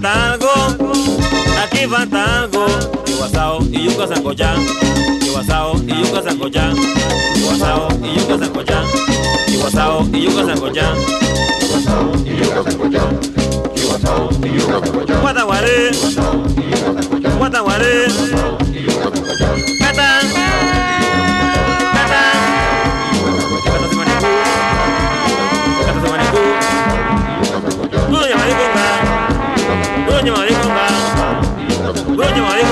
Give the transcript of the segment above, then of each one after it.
tango, aquí va tango. Iguazao y yuca sancocha, iguazao y yuca sancocha, iguazao y yuca sancocha, iguazao y yuca sancocha, iguazao y yuca sancocha. Guataguaré, Guataguaré, Catán, Catán. Bruno, aí,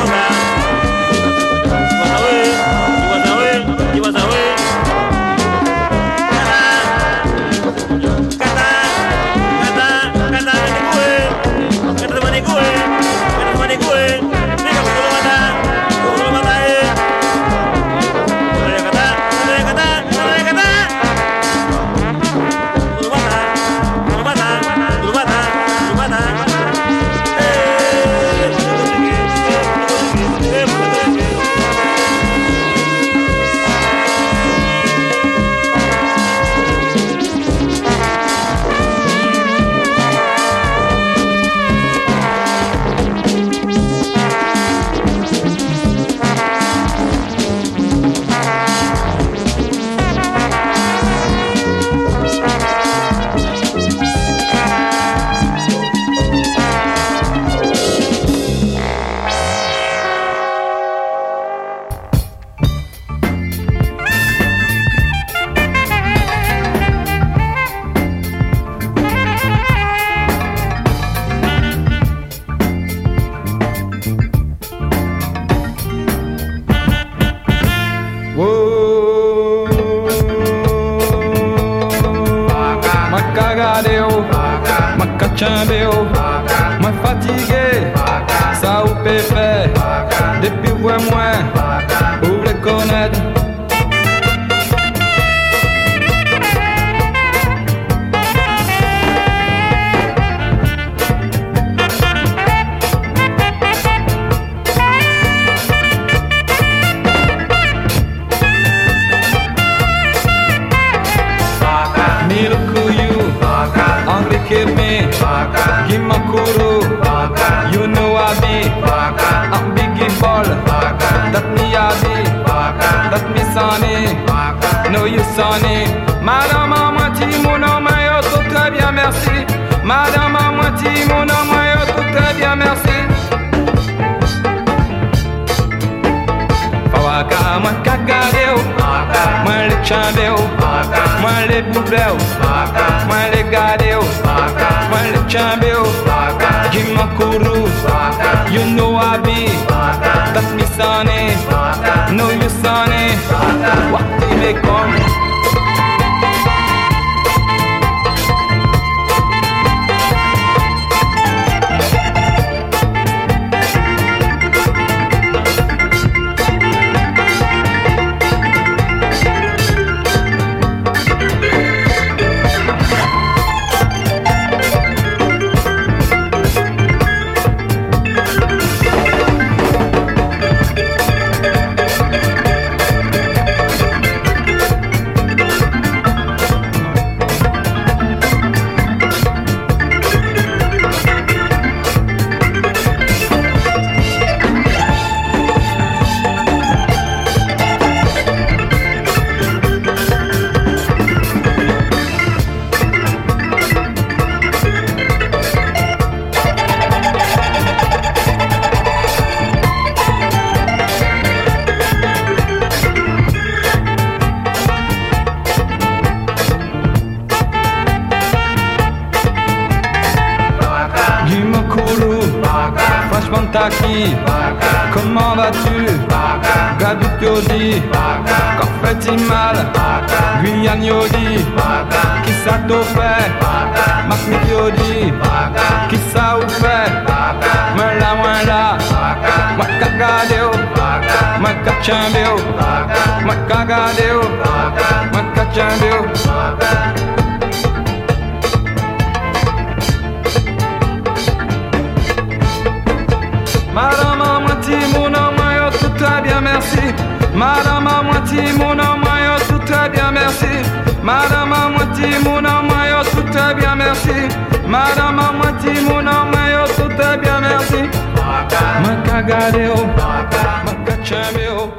Yo, maka chame yo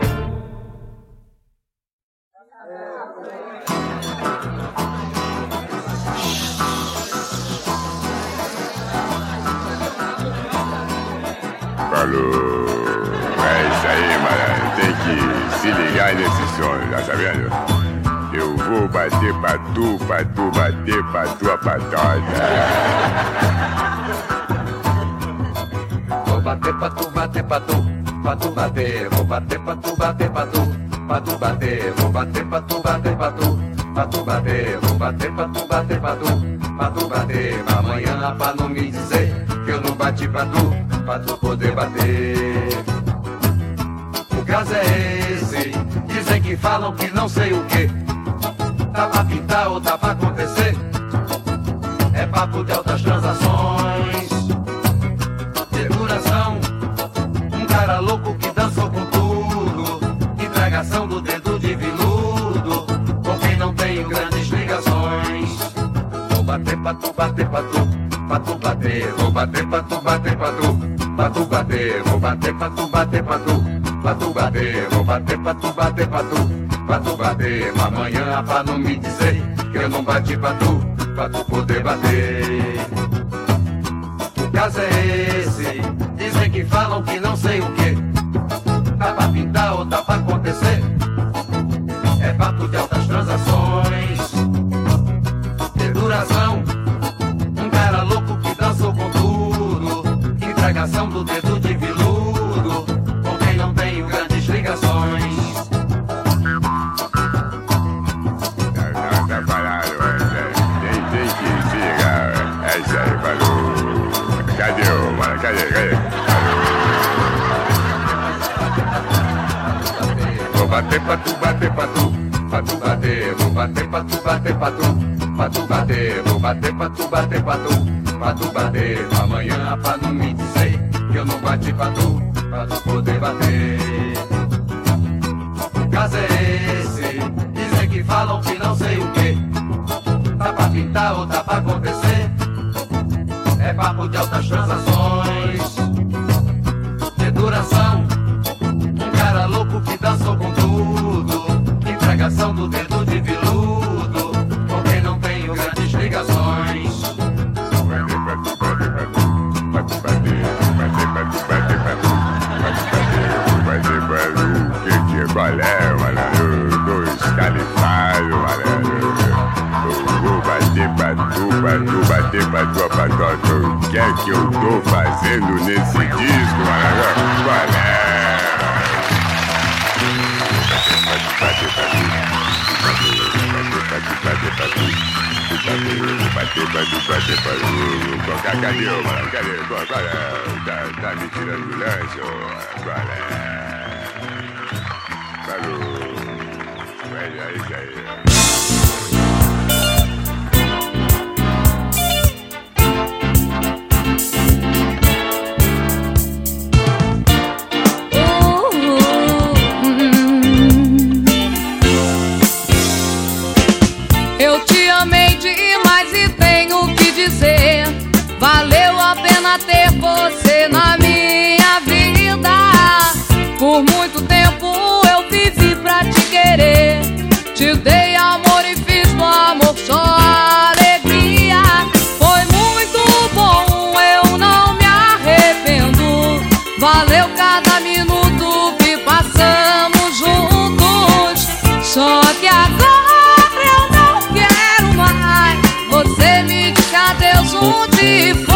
Falou. É isso aí, mano. Tem que se ligar nesse som, já sabendo? Eu vou bater pra tu, pra tu bater pra tua patota. Vou bater pra tu, bater pra tu, pra tu bater. Vou bater pra tu, bater pra tu, pra tu bater. Vou bater pra tu, bater pra tu, pra tu bater. Vou bater pra tu, bater tu, tu bater. Amanhã pra não me dizer que eu não bati pra tu, pra tu poder bater. O caso é esse, dizem que falam que não sei o que tá pra pintar ou tá pra acontecer. É papo de altas transações, Vou bater pra tu, bater bater, vou bater pra tu, bater pra tu, pra tu bater, vou bater tu, bater pra tu, pra tu bater, vou bater tu, bater pra tu pra tu bater. Amanhã pra não me dizer que eu não bati pra tu, pra tu poder bater. O caso é esse, dizem que falam que não sei o que. Tá pra pintar ou tá Vou bater pra tu, bater pra tu, pra tu bater, vou bater pra tu, bater pra tu, pra tu bater, vou bater pra tu, bater pra tu, pra tu bater. Amanhã pra não me dizer que eu não bati pra tu, pra tu poder bater. O caso é esse, dizem que falam que não sei o que, tá pra pintar ou tá pra acontecer. É papo de altas transações, Entregação do dedo de viludo, com quem não tenho grandes ligações. Qual é, malandro? Dois califados, malandro. Bater pra tu, pra tu bater pra tua patota. O que é que eu tô fazendo nesse disco, malandro? Qual tu, motivo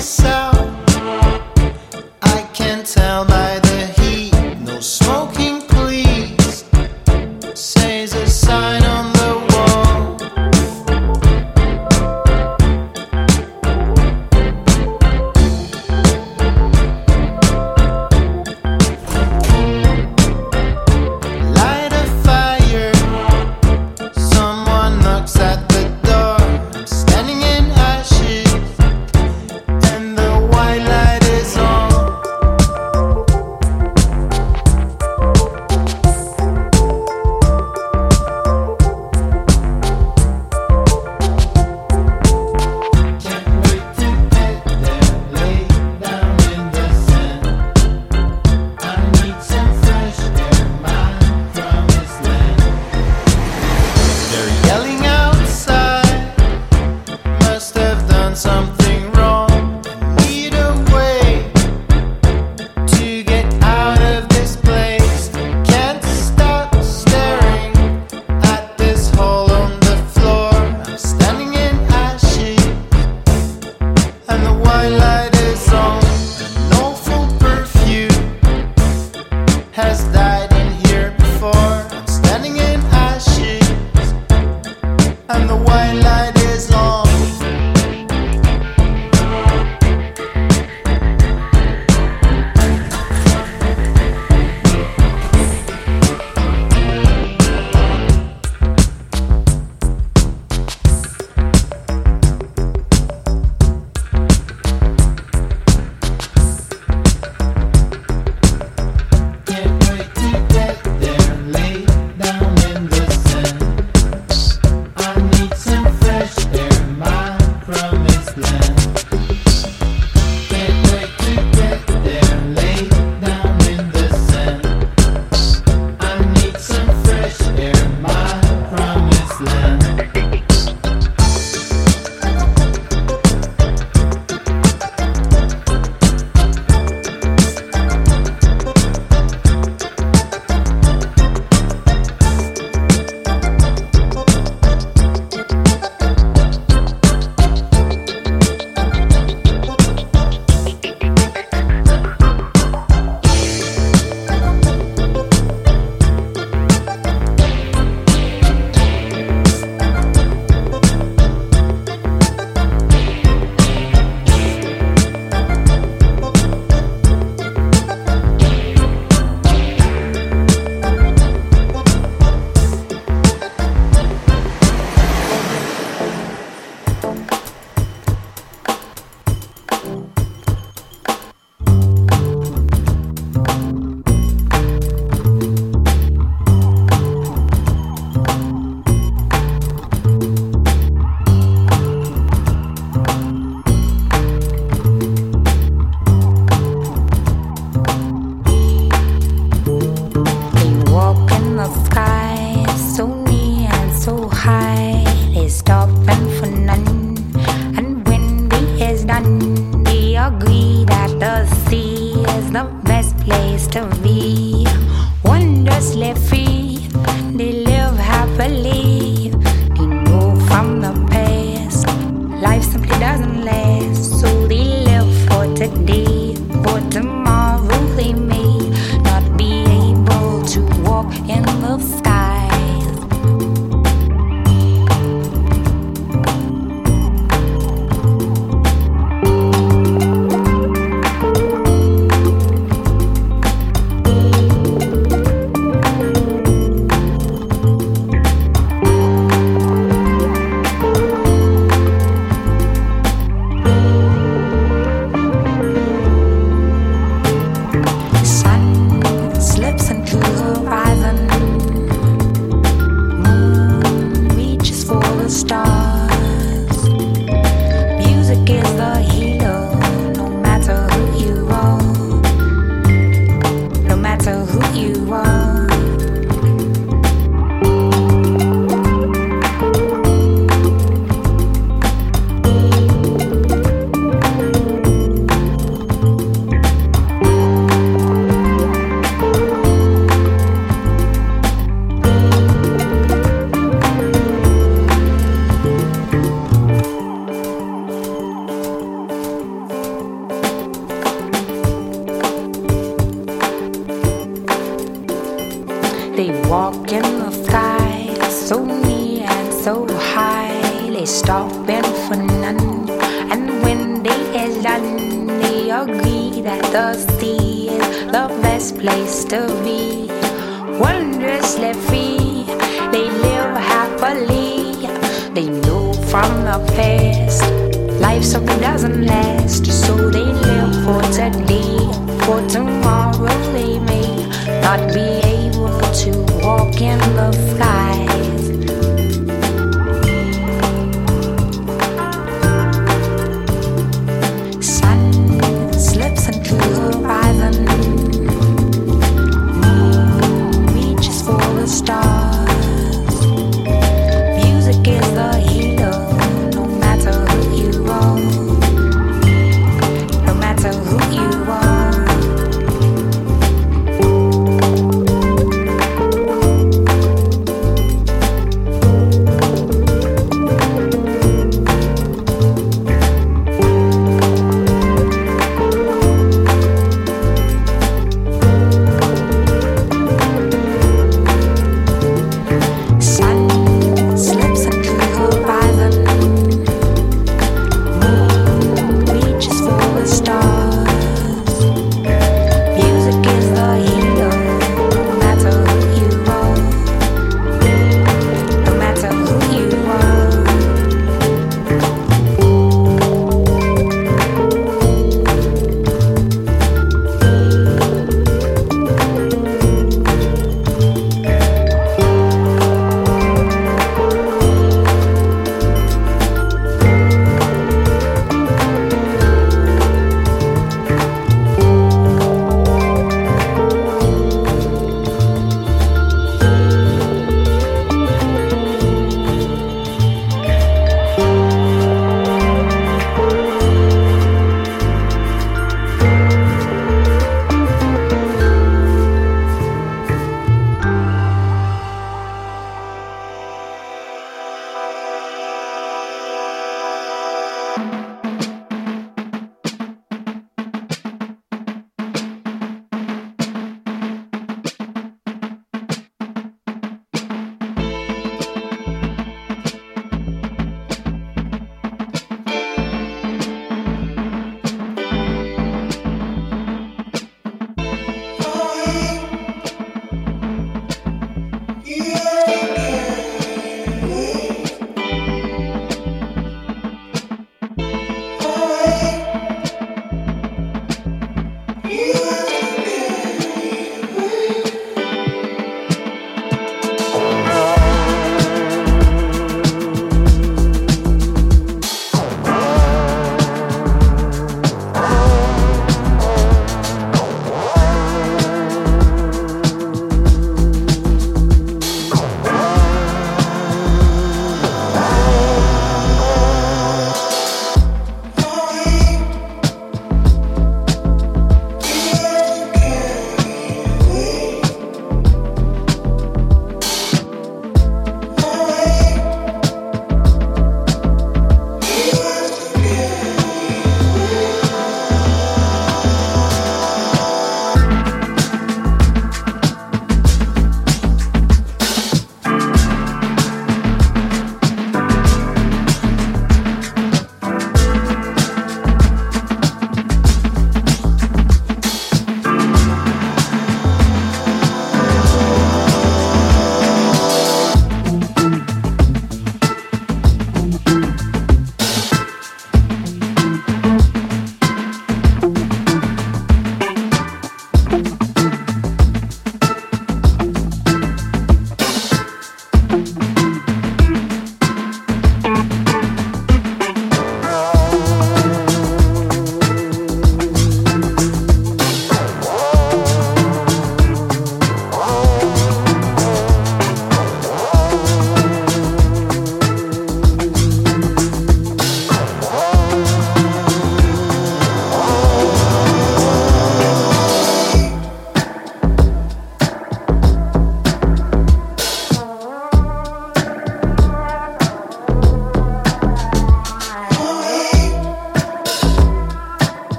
inside.